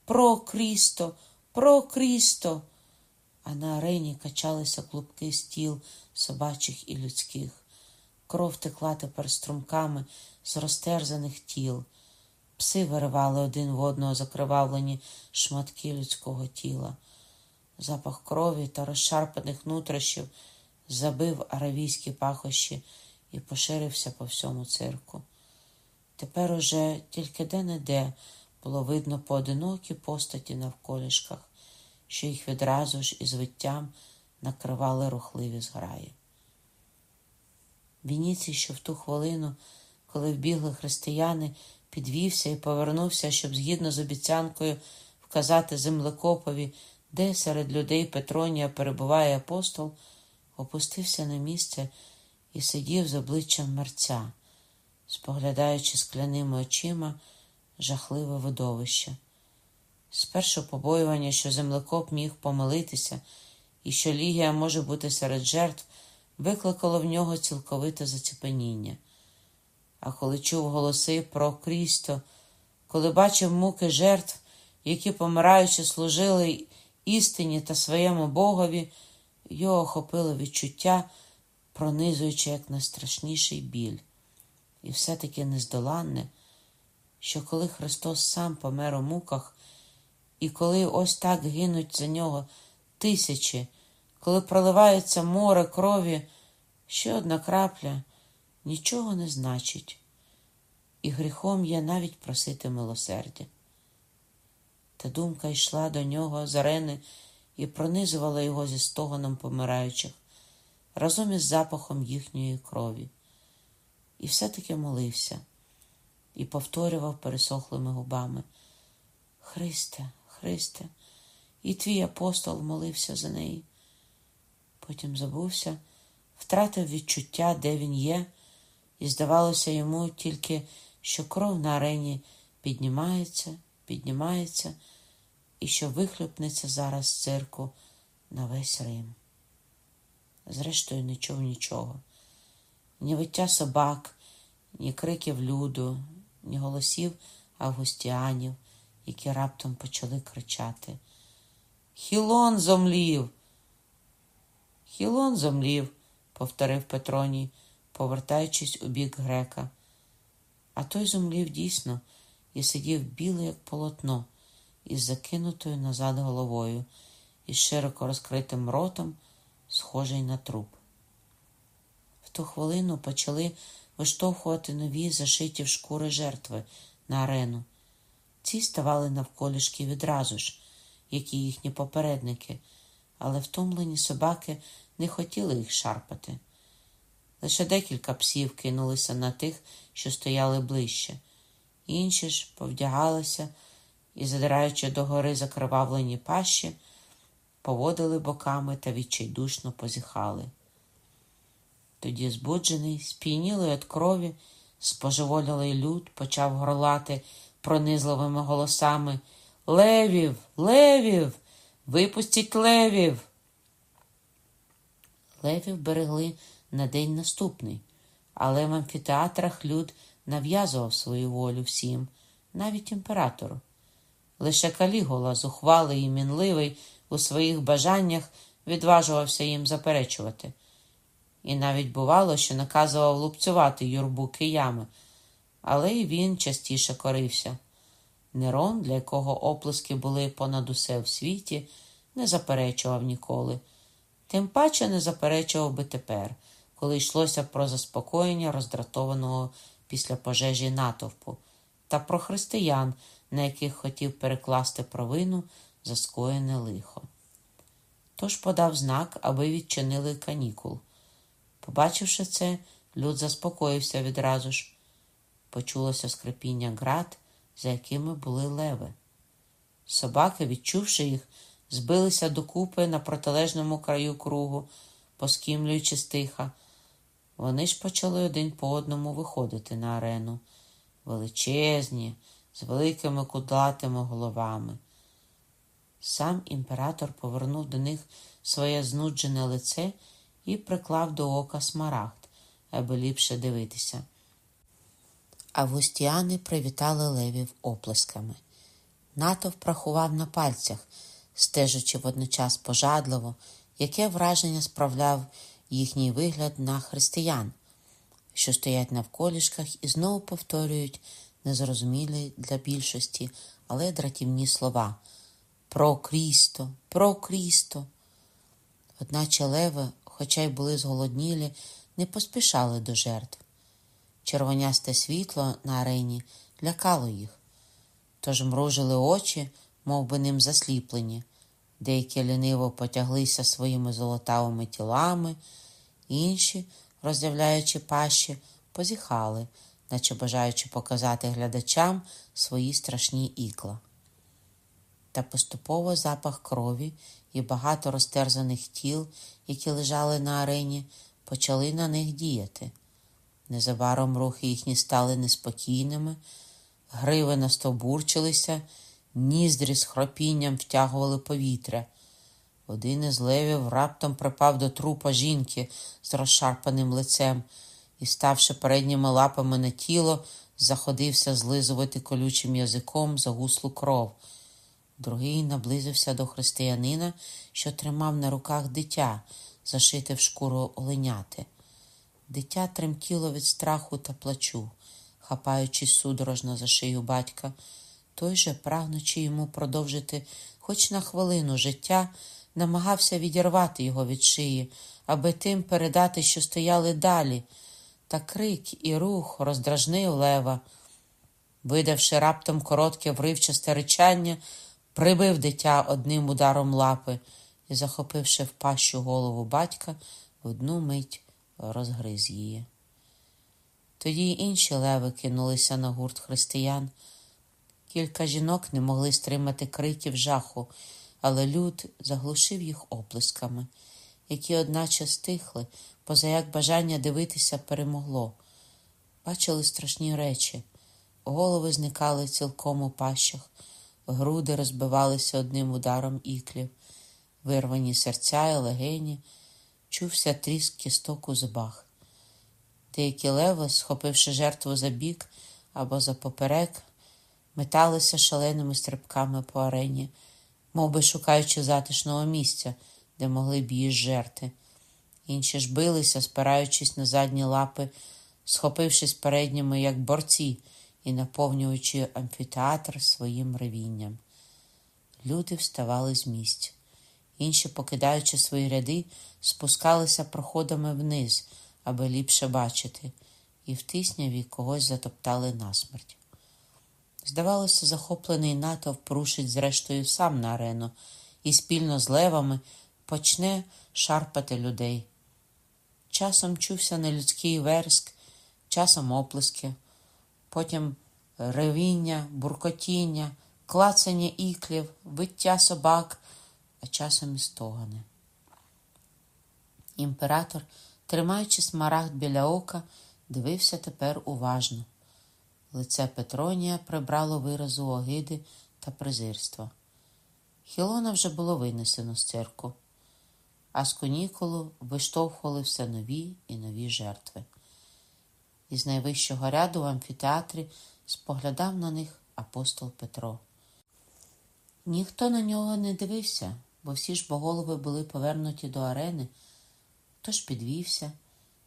Про Крісто, про Крісто. А на арені качалися клубки стіл собачих і людських. Кров текла тепер струмками з розтерзаних тіл. Пси виривали один в одного закривавлені шматки людського тіла. Запах крові та розшарпаних нутрощів забив аравійські пахощі і поширився по всьому цирку. Тепер уже тільки де-не-де було видно поодинокі постаті навколішках, що їх відразу ж із виттям накривали рухливі зграї. Вініцій, що в ту хвилину, коли вбігли християни, підвівся і повернувся, щоб згідно з обіцянкою вказати землекопові, де серед людей Петронія перебуває апостол, опустився на місце і сидів з обличчям мерця, споглядаючи скляними очима жахливе видовище. Спершу побоювання, що землекоп міг помилитися, і що Лігія може бути серед жертв, викликало в нього цілковите заціпеніння. А коли чув голоси про Крісто, коли бачив муки жертв, які, помираючи, служили істині та своєму Богові, його охопило відчуття, пронизуючи як найстрашніший біль. І все-таки нездоланне, що коли Христос сам помер у муках, і коли ось так гинуть за нього тисячі, коли проливається море крові, ще одна крапля нічого не значить, і гріхом є навіть просити милосердя. Та думка йшла до нього з арени і пронизувала його зі стогоном помираючих, разом із запахом їхньої крові. І все-таки молився і повторював пересохлими губами: Христе, Христе, і твій апостол молився за неї. Потім забувся, втратив відчуття, де він є, і здавалося йому тільки, що кров на арені піднімається, піднімається і що вихлюпнеться зараз цирку на весь Рим. Зрештою, не чув нічого, ні виття собак, ні криків люду, ні голосів августіанів, які раптом почали кричати. Хілон зомлів. Хілон зомлів, повторив Петроній, повертаючись у бік грека. А той зомлів дійсно і сидів білий, як полотно, із закинутою назад головою, і широко розкритим ротом, схожий на труп. В ту хвилину почали виштовхувати нові зашиті в шкури жертви на арену. Ці ставали навколішки відразу ж, як і їхні попередники, але втомлені собаки не хотіли їх шарпати. Лише декілька псів кинулися на тих, що стояли ближче, інші ж повдягалися і, задираючи догори закривавлені пащі, поводили боками та відчайдушно позіхали. Тоді, збуджений, сп'янілий від крові, спожеволілий люд почав горлати пронизливими голосами Левів, левів, випустіть левів. Левів берегли на день наступний, але в амфітеатрах люд нав'язував свою волю всім, навіть імператору. Лише Калігола, зухвалий і мінливий у своїх бажаннях, відважувався їм заперечувати. І навіть бувало, що наказував лупцювати юрбу киями, але й він частіше корився. Нерон, для якого оплески були понад усе в світі, не заперечував ніколи. Тим паче не заперечував би тепер, коли йшлося про заспокоєння роздратованого після пожежі натовпу та про християн, на яких хотів перекласти провину за скоєне лихо. Тож подав знак, аби відчинили канікул. Побачивши це, люд заспокоївся відразу ж. Почулося скрипіння град, за якими були леви. Собаки, відчувши їх, збилися докупи на протилежному краю кругу, поскімлюючи стиха. Вони ж почали один по одному виходити на арену, величезні, з великими кудлатими головами. Сам імператор повернув до них своє знуджене лице і приклав до ока смарагд, аби ліпше дивитися. Августіани привітали левів оплесками. Натовп прахував на пальцях, стежачи водночас пожадливо, яке враження справляв їхній вигляд на християн, що стоять навколішках і знову повторюють незрозумілі для більшості, але дратівні слова про Крісто, про Крісто. Одначе леви, хоча й були зголоднілі, не поспішали до жертв. Червонясте світло на арені лякало їх, тож мружили очі, мов би ним засліплені. Деякі ліниво потяглися своїми золотавими тілами, інші, роздявляючи пащі, позіхали, наче бажаючи показати глядачам свої страшні ікла. Та поступово запах крові і багато розтерзаних тіл, які лежали на арені, почали на них діяти. Незабаром рухи їхні стали неспокійними, гриви настовбурчилися, ніздрі з хропінням втягували повітря. Один із левів раптом припав до трупа жінки з розшарпаним лицем і, ставши передніми лапами на тіло, заходився злизувати колючим язиком загуслу кров. Другий наблизився до християнина, що тримав на руках дитя, зашите в шкуру оленяти. Дитя тремтіло від страху та плачу, хапаючись судорожно за шию батька. Той же, прагнучи йому продовжити хоч на хвилину життя, намагався відірвати його від шиї, аби тим передати, що стояли далі. Та крик і рух роздражнив лева. Видавши раптом коротке вривчасте речання, прибив дитя одним ударом лапи і, захопивши в пащу голову батька, в одну мить розгриз її. Тоді й інші леви кинулися на гурт християн. Кілька жінок не могли стримати криків жаху, але люд заглушив їх оплесками, які, одначе, стихли, поза як бажання дивитися перемогло. Бачили страшні речі, голови зникали цілком у пащах, груди розбивалися одним ударом іклів, вирвані серця і легені, чувся тріск кісток у зубах. Деякі леви, схопивши жертву за бік або за поперек, металися шаленими стрибками по арені, мов би шукаючи затишного місця, де могли б її жерти. Інші ж билися, спираючись на задні лапи, схопившись передніми, як борці, і наповнюючи амфітеатр своїм ревінням. Люди вставали з місць. Інші, покидаючи свої ряди, спускалися проходами вниз, аби ліпше бачити, і в тисняві когось затоптали насмерть. Здавалося, захоплений натовп рушить зрештою сам на арену і спільно з левами почне шарпати людей. Часом чувся нелюдський верск, часом оплески, потім ревіння, буркотіння, клацання іклів, виття собак, а часом і стогани. Імператор, тримаючи смарагд біля ока, дивився тепер уважно. Лице Петронія прибрало виразу огиди та презирства. Хілона вже було винесено з церкву, а з конікулу виштовхували все нові і нові жертви. Із найвищого ряду в амфітеатрі споглядав на них апостол Петро. Ніхто на нього не дивився, бо всі ж боголови були повернуті до арени, тож підвівся,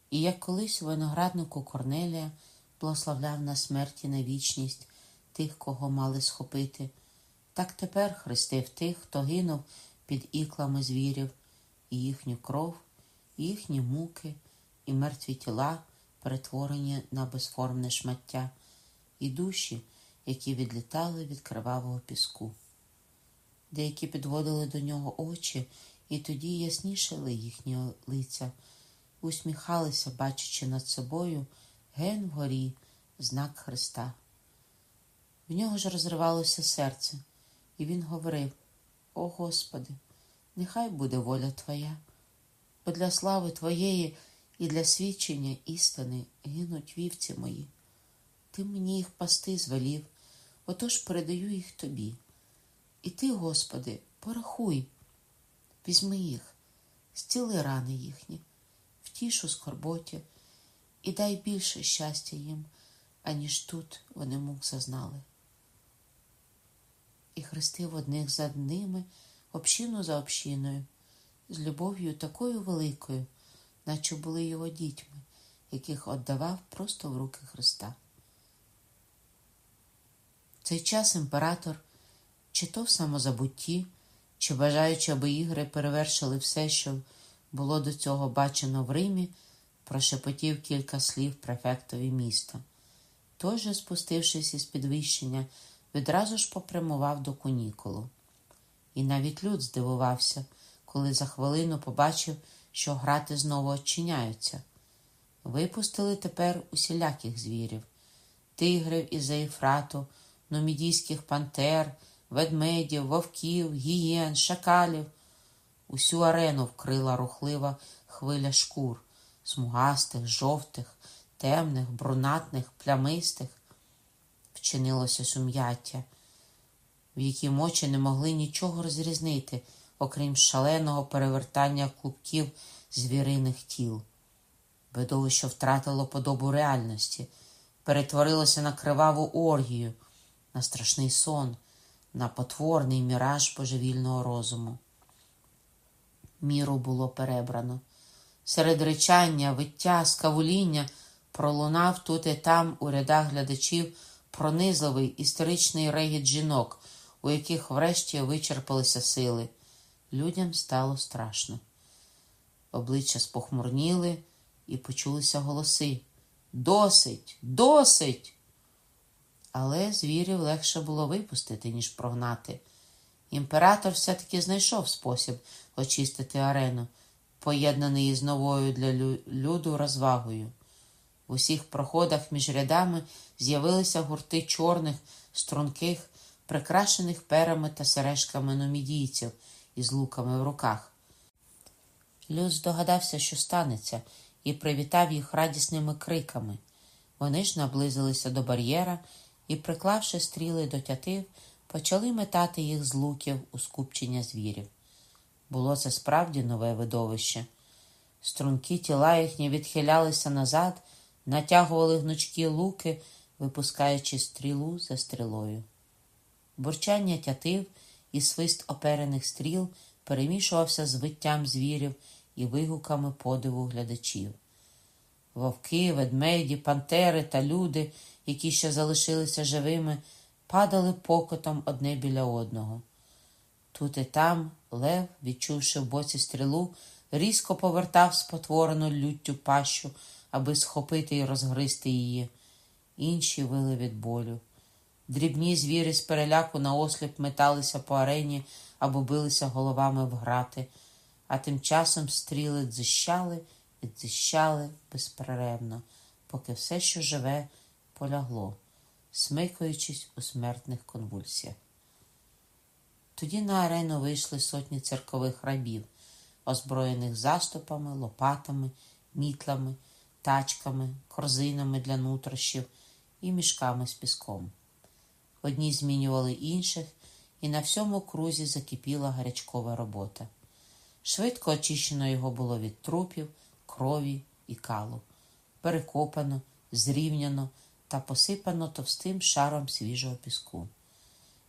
і, як колись у винограднику Корнелія, благословляв на смерті на вічність тих, кого мали схопити, так тепер хрестив тих, хто гинув під іклами звірів, і їхню кров, і їхні муки, і мертві тіла, перетворені на безформне шмаття, і душі, які відлітали від кривавого піску. Деякі підводили до нього очі, і тоді яснішали їхні лиця, усміхалися, бачачи над собою ген вгорі, знак Христа. В нього ж розривалося серце, і він говорив: О Господи, нехай буде воля Твоя, бо для слави Твоєї і для свідчення істини гинуть вівці мої. Ти мені їх пасти звелів, отож передаю їх тобі. І ти, Господи, порахуй, візьми їх, зціли рани їхні, втішу скорботі і дай більше щастя їм, аніж тут вони мук зазнали. І хрестив одних за одними, общину за общиною, з любов'ю такою великою, наче були його дітьми, яких віддавав просто в руки Христа. В цей час імператор, чи то в самозабутті, чи бажаючи, аби ігри перевершили все, що було до цього бачено в Римі, прошепотів кілька слів префектові міста. Той же, спустившись із підвищення, відразу ж попрямував до кунікулу. І навіть люд здивувався, коли за хвилину побачив, що грати знову очиняються. Випустили тепер усіляких звірів тигрів із Ефрату, номідійських пантер, ведмедів, вовків, гієн, шакалів. Усю арену вкрила рухлива хвиля шкур, смугастих, жовтих, темних, брунатних, плямистих. Вчинилося сум'яття, в якій очі не могли нічого розрізнити, окрім шаленого перевертання клубків звіриних тіл. Видовище втратило подобу реальності, перетворилося на криваву оргію, на страшний сон, на потворний міраж божевільного розуму. Міру було перебрано. Серед речання, виття, скавуління пролунав тут і там у рядах глядачів пронизливий історичний регіт жінок, у яких врешті вичерпалися сили. Людям стало страшно. Обличчя спохмурніли і почулися голоси. Досить, досить. Але звірів легше було випустити, ніж прогнати. Імператор все-таки знайшов спосіб очистити арену, поєднаний із новою для люду розвагою. В усіх проходах між рядами з'явилися гурти чорних, струнких, прикрашених перами та сережками номідійців із луками в руках. Люд здогадався, що станеться, і привітав їх радісними криками. Вони ж наблизилися до бар'єра і, приклавши стріли до тятив, почали метати їх з луків у скупчення звірів. Було це справді нове видовище. Струнки тіла їхні відхилялися назад, натягували гнучкі луки, випускаючи стрілу за стрілою. Бурчання тятив і свист оперених стріл перемішувався з виттям звірів і вигуками подиву глядачів. Вовки, ведмеді, пантери та люди, які ще залишилися живими, падали покотом одне біля одного. Тут і там Лев, відчувши в боці стрілу, різко повертав спотворену люттю пащу, аби схопити і розгризти її. Інші вили від болю. Дрібні звірі з переляку наосліп металися по арені або билися головами в грати, а тим часом стріли дзищали і дзищали безперервно, поки все, що живе, полягло, смикаючись у смертних конвульсіях. Тоді на арену вийшли сотні церкових рабів, озброєних заступами, лопатами, мітлами, тачками, корзинами для нутрощів і мішками з піском. Одні змінювали інших, і на всьому крузі закипіла гарячкова робота. Швидко очищено його було від трупів, крові і калу, перекопано, зрівняно та посипано товстим шаром свіжого піску.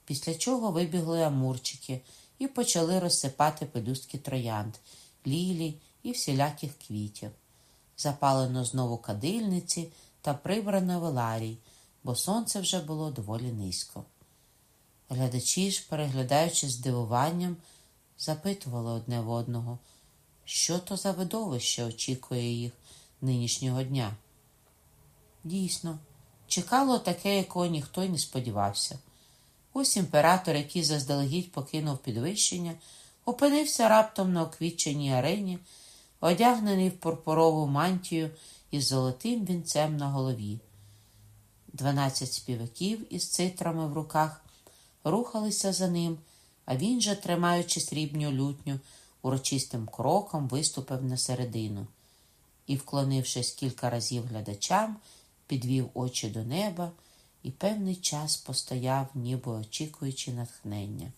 Після чого вибігли амурчики і почали розсипати пелюстки троянд, лілі і всіляких квітів. Запалено знову кадильниці та прибрано веларій, бо сонце вже було доволі низько. Глядачі ж, переглядаючи здивуванням, запитували одне в одного, що то за видовище очікує їх нинішнього дня. Дійсно, чекало таке, якого ніхто й не сподівався. Ось імператор, який заздалегідь покинув підвищення, опинився раптом на оквітченій арені, одягнений в пурпурову мантію із золотим вінцем на голові. Дванадцять співаків із цитрами в руках рухалися за ним, а він же, тримаючи срібню лютню, урочистим кроком виступив на середину і, вклонившись кілька разів глядачам, підвів очі до неба і певний час постояв, ніби очікуючи натхнення.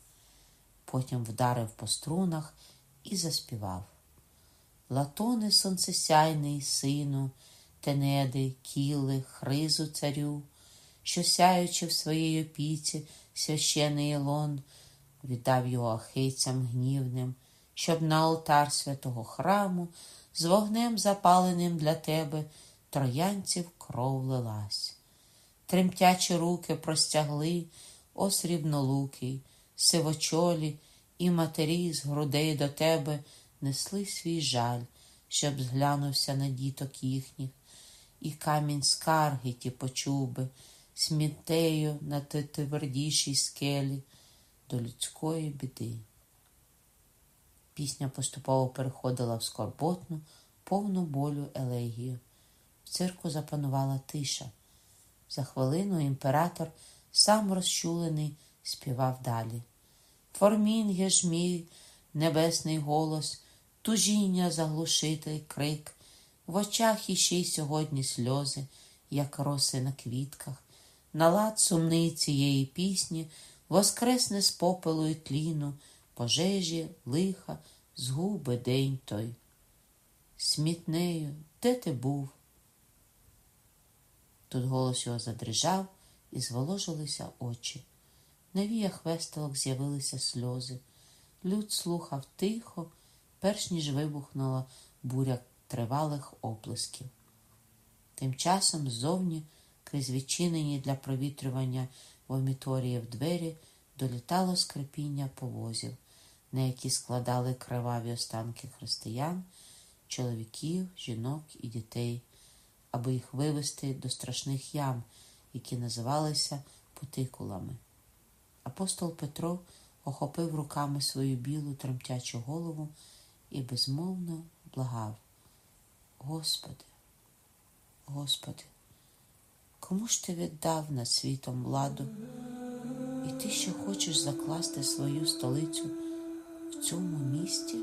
Потім вдарив по струнах і заспівав. Латони сонцесяйний, сину, тенеди, кіли, хризу царю, що сяючи в своїй опіці священий Ілон, віддав його ахейцям гнівним, щоб на алтар святого храму з вогнем запаленим для тебе троянців кров лилась тремтячі руки простягли осрібнолуки, сивочолі і матері з грудей до тебе несли свій жаль, щоб зглянувся на діток їхніх, і камінь скарги ті почув би, смітею на твердішій скелі до людської біди. Пісня поступово переходила в скорботну, повну болю елегію. В цирку запанувала тиша. За хвилину імператор, сам розчулений, співав далі. Формінге ж мій небесний голос, тужіння заглушити крик, в очах іще й сьогодні сльози, як роси на квітках. Налад сумний цієї пісні воскресне з попелу і тліну, пожежі, лиха, згуби день той. Смітнею, де ти був? Тут голос його задрижав і зволожилися очі. На віях веселок з'явилися сльози. Люд слухав тихо, перш ніж вибухнула буря тривалих оплесків. Тим часом ззовні, крізь відчинені для провітрювання воміторіїв двері, долітало скрипіння повозів, на які складали криваві останки християн, чоловіків, жінок і дітей, аби їх вивести до страшних ям, які називалися потикулами. Апостол Петро охопив руками свою білу тремтячу голову і безмовно благав. Господи, Господи, кому ж ти віддав над світом владу, і ти ще хочеш закласти свою столицю в цьому місті?